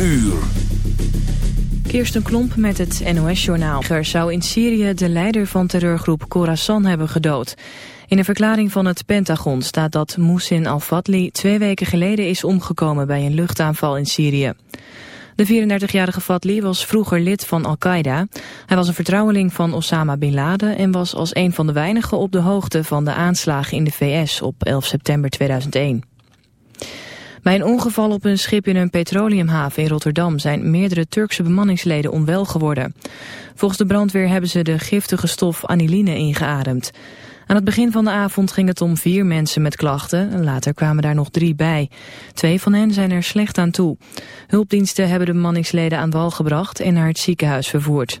uur. Kirsten Klomp met het NOS-journaal. zou in Syrië de leider van terreurgroep Khorasan hebben gedood. In een verklaring van het Pentagon staat dat Moussin al-Fadli twee weken geleden is omgekomen bij een luchtaanval in Syrië. De 34-jarige Fadli was vroeger lid van Al-Qaeda. Hij was een vertrouweling van Osama Bin Laden en was als een van de weinigen op de hoogte van de aanslagen in de VS op 11 september 2001. Bij een ongeval op een schip in een petroleumhaven in Rotterdam zijn meerdere Turkse bemanningsleden onwel geworden. Volgens de brandweer hebben ze de giftige stof aniline ingeademd. Aan het begin van de avond ging het om vier mensen met klachten. Later kwamen daar nog drie bij. Twee van hen zijn er slecht aan toe. Hulpdiensten hebben de bemanningsleden aan wal gebracht en naar het ziekenhuis vervoerd.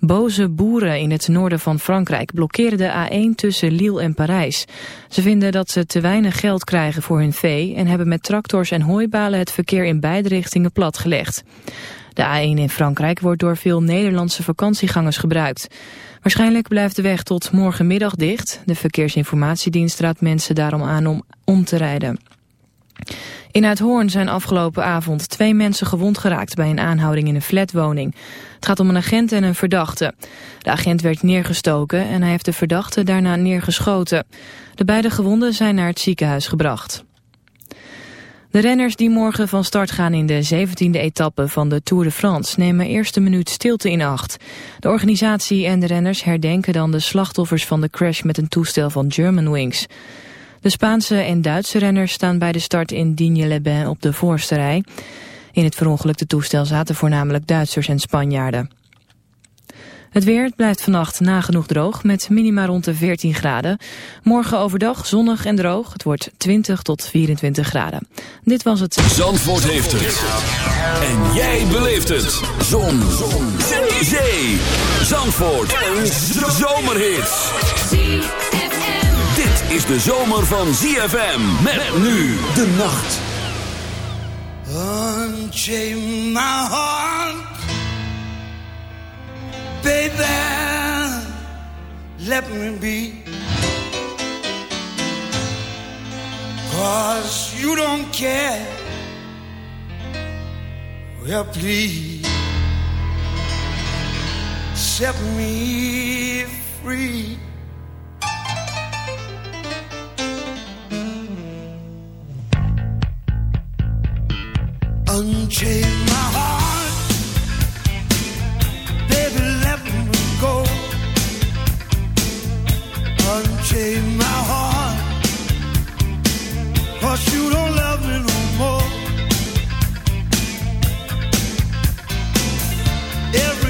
Boze boeren in het noorden van Frankrijk blokkeren de A1 tussen Lille en Parijs. Ze vinden dat ze te weinig geld krijgen voor hun vee... en hebben met tractors en hooibalen het verkeer in beide richtingen platgelegd. De A1 in Frankrijk wordt door veel Nederlandse vakantiegangers gebruikt. Waarschijnlijk blijft de weg tot morgenmiddag dicht. De Verkeersinformatiedienst raadt mensen daarom aan om om te rijden. In Uithoorn zijn afgelopen avond twee mensen gewond geraakt bij een aanhouding in een flatwoning. Het gaat om een agent en een verdachte. De agent werd neergestoken en hij heeft de verdachte daarna neergeschoten. De beide gewonden zijn naar het ziekenhuis gebracht. De renners die morgen van start gaan in de 17e etappe van de Tour de France nemen eerst een minuut stilte in acht. De organisatie en de renners herdenken dan de slachtoffers van de crash met een toestel van Germanwings. De Spaanse en Duitse renners staan bij de start in Digne-les-Bains op de voorste rij. In het verongelukte toestel zaten voornamelijk Duitsers en Spanjaarden. Het weer blijft vannacht nagenoeg droog met minima rond de 14 graden. Morgen overdag zonnig en droog. Het wordt 20 tot 24 graden. Dit was het... Zandvoort heeft het. En jij beleeft het. Zon. Zon. Zee. Zandvoort. Een zomerhit. Is de zomer van ZFM. Met nu de nacht. Unchain my heart Baby, let me be. Cause you don't care. Well, please set me free. Unchain my heart, baby go. Unchain my heart. Cause you don't love me no more. Every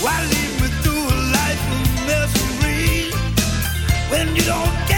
Why lead me through a life of misery when you don't care?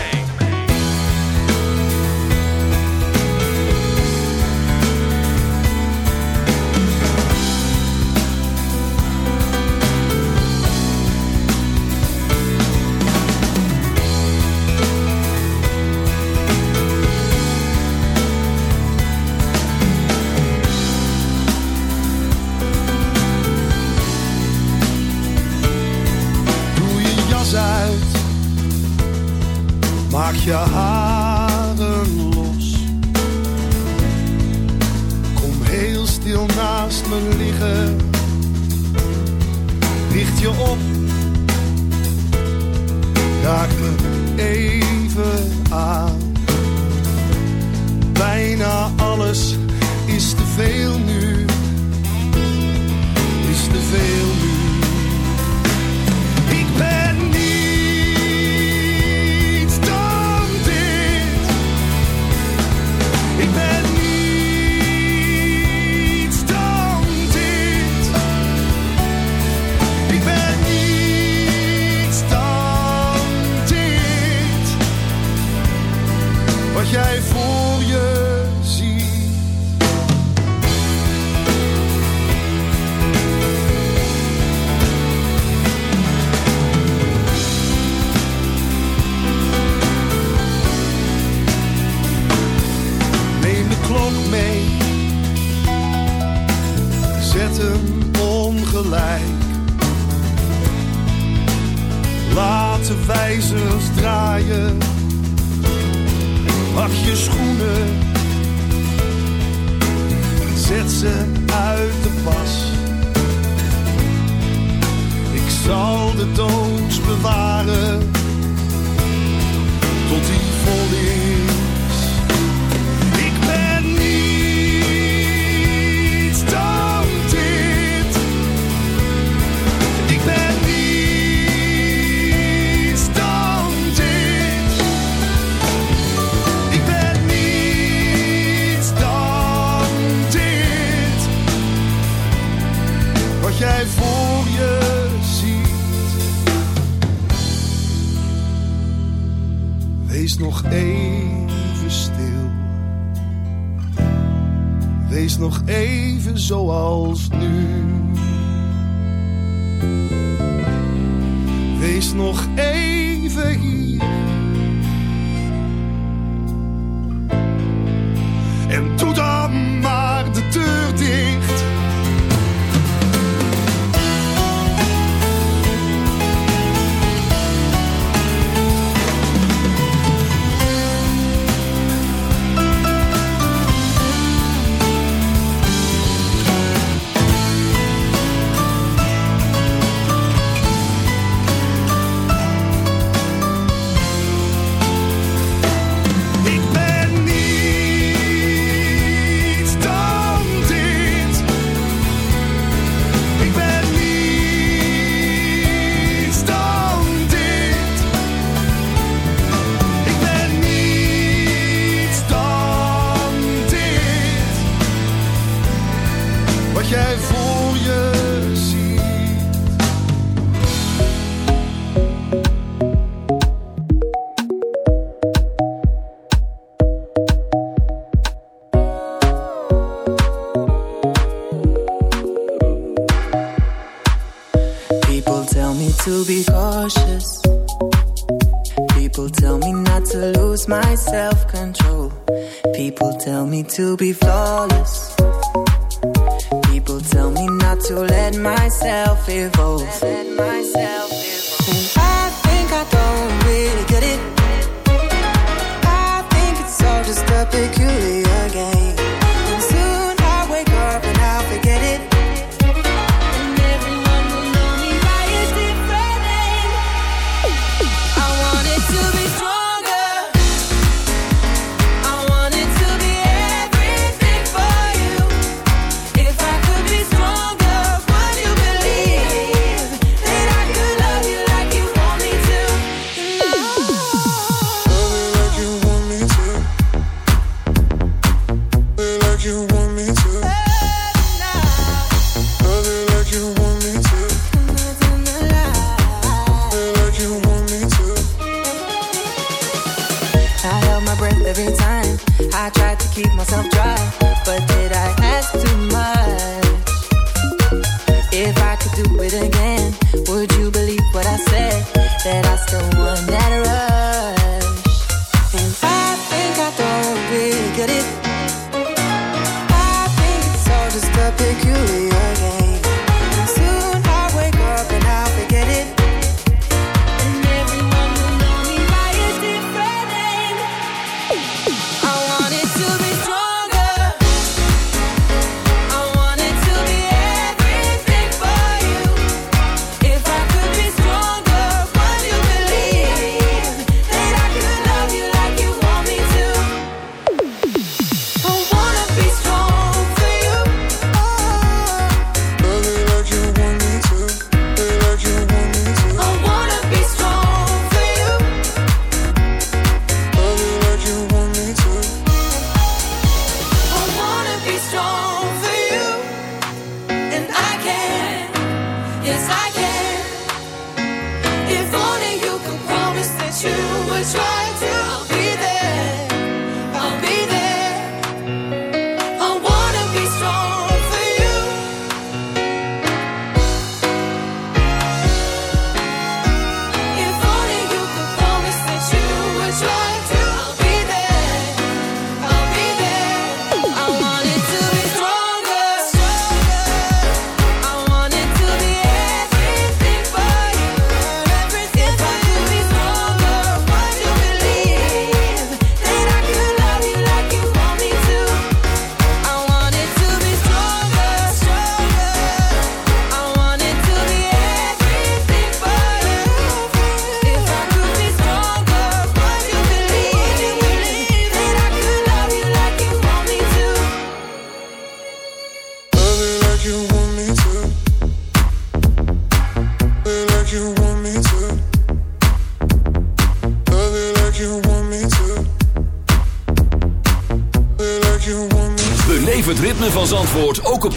nog even hier.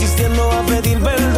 insiste, a pedir.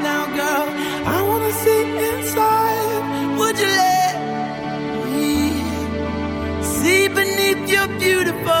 you're beautiful.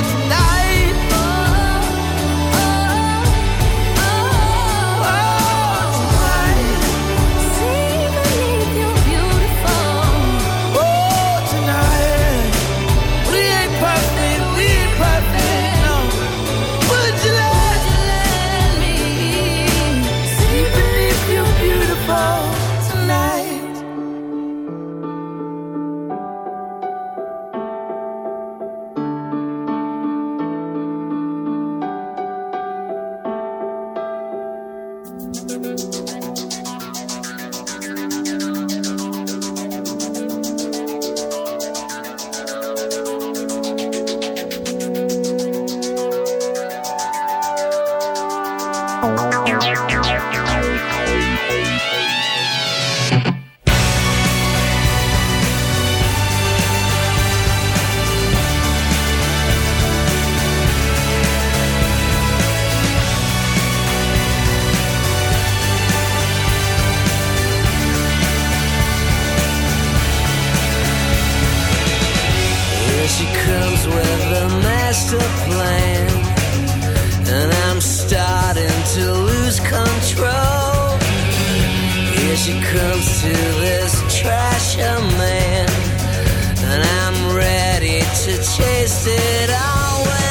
she comes to this trash man, and I'm ready to chase it all.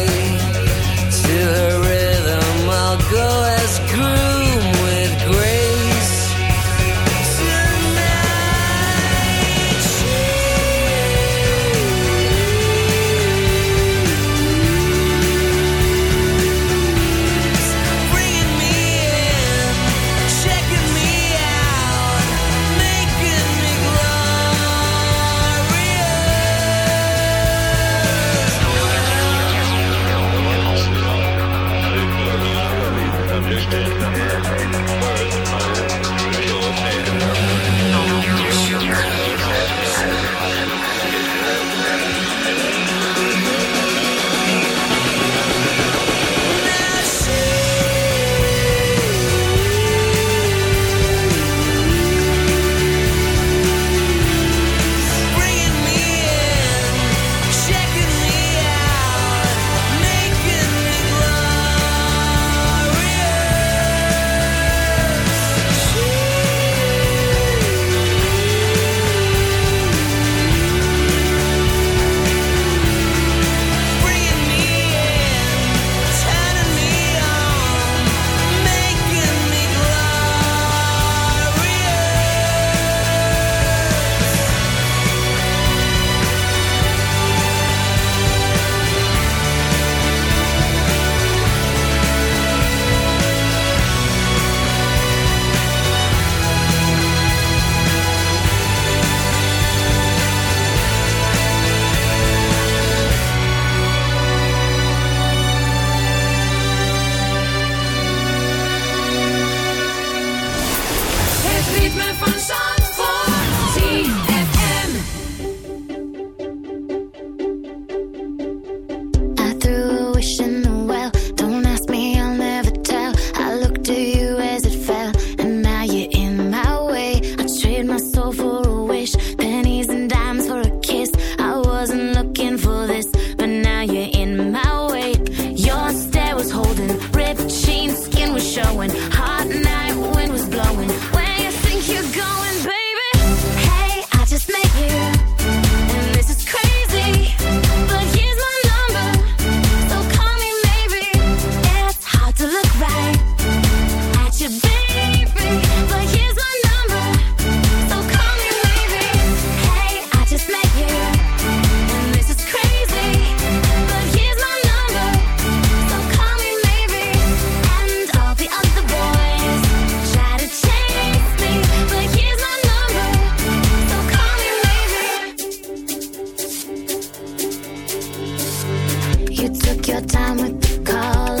You took your time with the call.